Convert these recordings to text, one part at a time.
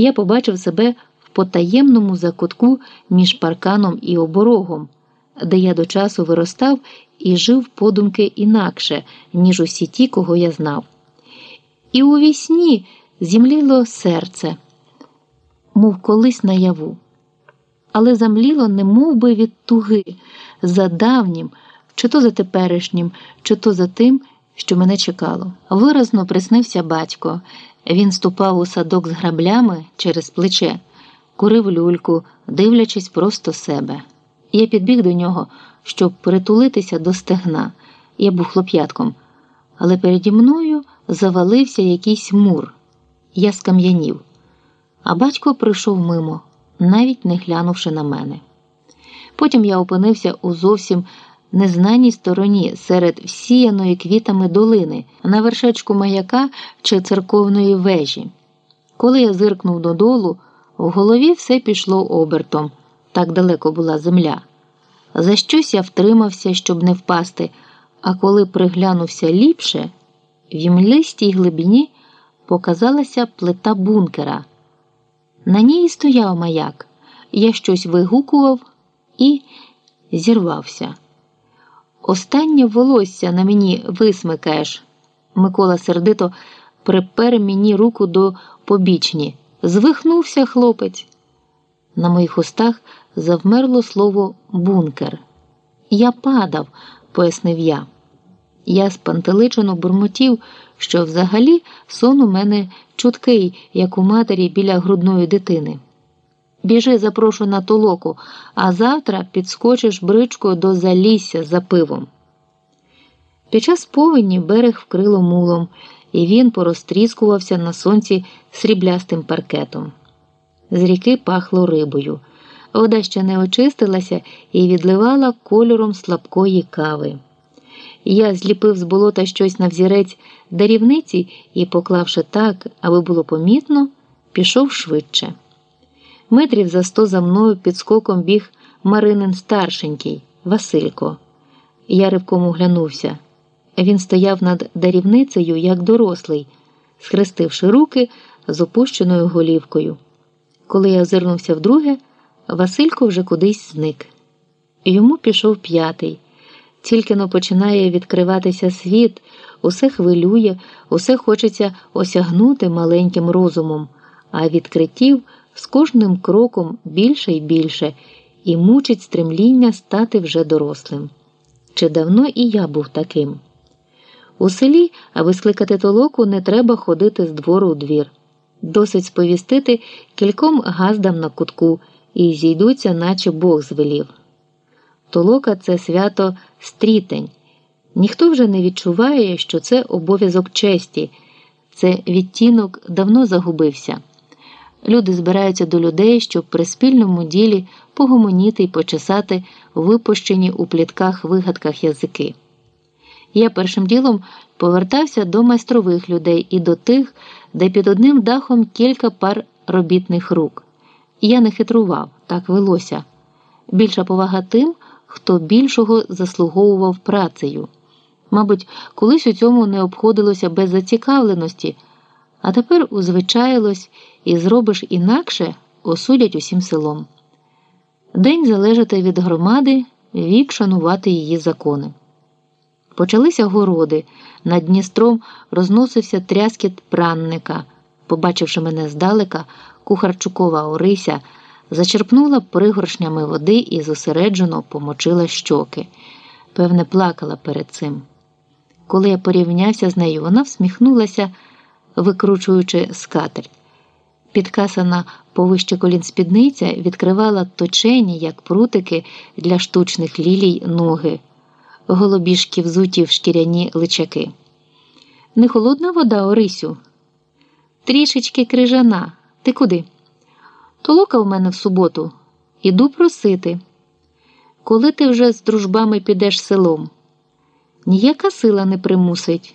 і я побачив себе в потаємному закутку між парканом і оборогом, де я до часу виростав і жив подумки інакше, ніж усі ті, кого я знав. І у вісні зімліло серце, мов колись наяву, але замліло не мов би від туги за давнім, чи то за теперішнім, чи то за тим, що мене чекало. Виразно приснився батько. Він ступав у садок з граблями через плече, курив люльку, дивлячись просто себе. Я підбіг до нього, щоб притулитися до стегна. Я був хлоп'ятком, але переді мною завалився якийсь мур. Я скам'янів, а батько прийшов мимо, навіть не глянувши на мене. Потім я опинився у зовсім незнаній стороні серед всіяної квітами долини, на вершечку маяка чи церковної вежі. Коли я зиркнув додолу, в голові все пішло обертом, так далеко була земля. За щось я втримався, щоб не впасти, а коли приглянувся ліпше, в імлистій глибині показалася плита бункера. На ній стояв маяк, я щось вигукував і зірвався. Останнє волосся на мені висмикаєш. Микола сердито припер мені руку до побічні. Звихнувся хлопець. На моїх устах завмерло слово бункер. Я падав, пояснив я. Я спантеличено бурмотів, що взагалі сон у мене чуткий, як у матері біля грудної дитини. Біжи, запрошу на толоку, а завтра підскочиш бричкою до залісся за пивом. Під час повені берег вкрило мулом, і він порозтріскувався на сонці сріблястим паркетом. З ріки пахло рибою. Вода ще не очистилася і відливала кольором слабкої кави. Я зліпив з болота щось на взірець дарівниці і, поклавши так, аби було помітно, пішов швидше. Метрів за сто за мною під скоком біг Маринин старшенький, Василько. Я ривком оглянувся. Він стояв над дарівницею, як дорослий, схрестивши руки з опущеною голівкою. Коли я озирнувся вдруге, Василько вже кудись зник. Йому пішов п'ятий. Тільки но починає відкриватися світ, усе хвилює, усе хочеться осягнути маленьким розумом, а відкриттів з кожним кроком більше і більше, і мучить стремління стати вже дорослим. Чи давно і я був таким? У селі, аби скликати толоку, не треба ходити з двору у двір. Досить сповістити кільком газдам на кутку і зійдуться, наче Бог звелів. Толока це свято стрітень. Ніхто вже не відчуває, що це обов'язок честі, це відтінок давно загубився. Люди збираються до людей, щоб при спільному ділі погомоніти й почесати випущені у плітках вигадках язики. Я першим ділом повертався до майстрових людей і до тих, де під одним дахом кілька пар робітних рук. Я не хитрував, так велося. Більша повага тим, хто більшого заслуговував працею. Мабуть, колись у цьому не обходилося без зацікавленості, а тепер узвичаїлось і зробиш інакше, осудять усім селом. День залежати від громади, вік шанувати її закони. Почалися городи, над Дністром розносився тряскіт пранника. Побачивши мене здалека, кухарчукова Орися зачерпнула пригоршнями води і зосереджено помочила щоки. Певне, плакала перед цим. Коли я порівнявся з нею, вона всміхнулася, викручуючи скатерть. Підкасана повище колін спідниця відкривала точені, як прутики для штучних лілій ноги, голубішки взуті в шкіряні личаки. Не холодна вода, Орисю? Трішечки крижана. Ти куди? Толока в мене в суботу. Іду просити. Коли ти вже з дружбами підеш селом? Ніяка сила не примусить.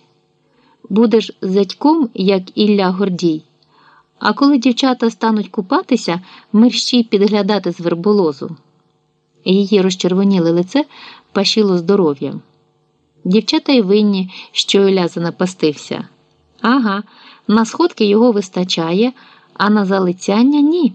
Будеш зятьком, як Ілля Гордій. А коли дівчата стануть купатися, мерщій підглядати з верболозу. Її розчервоніле лице пашіло здоров'ям. Дівчата й винні, що Ілля занапастився. Ага, на сходки його вистачає а на залицяння ні.